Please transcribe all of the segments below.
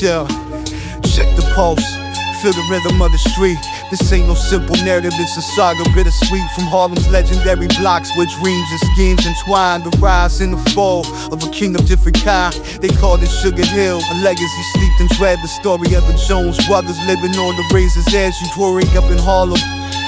chill. Check the pulse, feel the rhythm of the street. This ain't no simple narrative, it's a saga bittersweet from Harlem's legendary blocks where dreams and schemes entwine. The rise and the fall of a king of different kind. They called it Sugar Hill, a legacy steeped in dread. The story of the Jones brothers living on the razor's edge. You growing up in Harlem,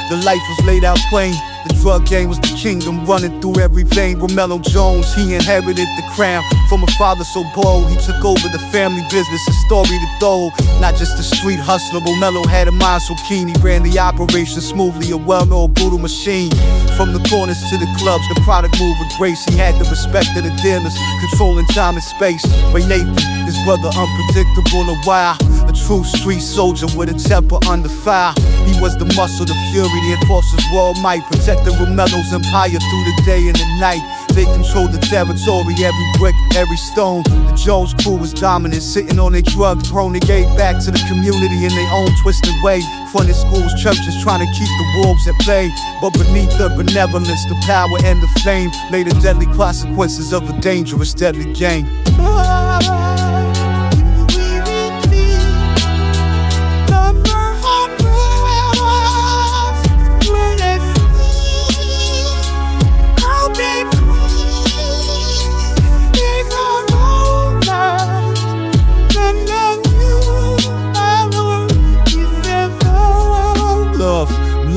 the life was laid out plain. The drug game was the kingdom running through every vein. Romello Jones, he inherited the crown from a father so bold. He took over the family business, a story to told. Not just a street hustler, Romello had a mind so keen. He ran the operation smoothly, a well known brutal machine. From the corners to the clubs, the product moved with grace. He had the respect of the dealers, controlling time and space. Ray Nathan, his brother, unpredictable and wild. A true street soldier with a temper under fire. He was the muscle, the fury, the enforcer's raw might. Protecting Romello's empire through the day and the night. They controlled the territory, every brick, every stone. The Jones crew was dominant, sitting on their drugs, throwing the gate back to the community in their own twisted way. Funded schools, churches, trying to keep the wolves at bay. But beneath the benevolence, the power and the flame lay the deadly consequences of a dangerous, deadly game.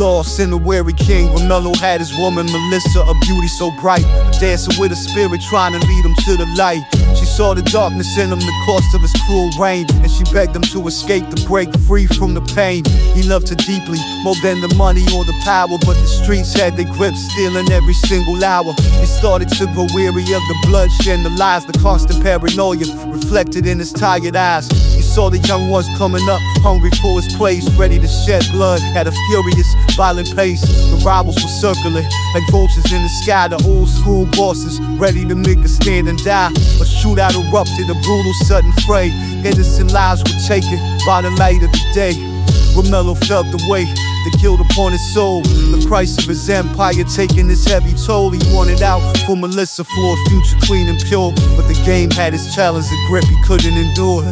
Lost in the weary king, Romello had his woman Melissa, a beauty so bright, dancing with a spirit trying to lead him to the light. She saw the darkness in him, the cost of his cruel reign, and she begged him to escape, to break free from the pain. He loved her deeply, more than the money or the power, but the streets had their grip, stealing every single hour. He started to grow weary of the bloodshed, the lies, the constant paranoia reflected in his tired eyes. Saw the young ones coming up, hungry for his place, ready to shed blood at a furious, violent pace. The rivals were circling like vultures in the sky. The old school bosses ready to make a stand and die. A shootout erupted, a brutal sudden fray. Innocent lives were taken by the light of the day. Romello felt the weight, the guilt upon his soul. The price of his empire taking its heavy toll. He wanted out for Melissa for a future clean and pure. But the game had its challenge and grip he couldn't endure.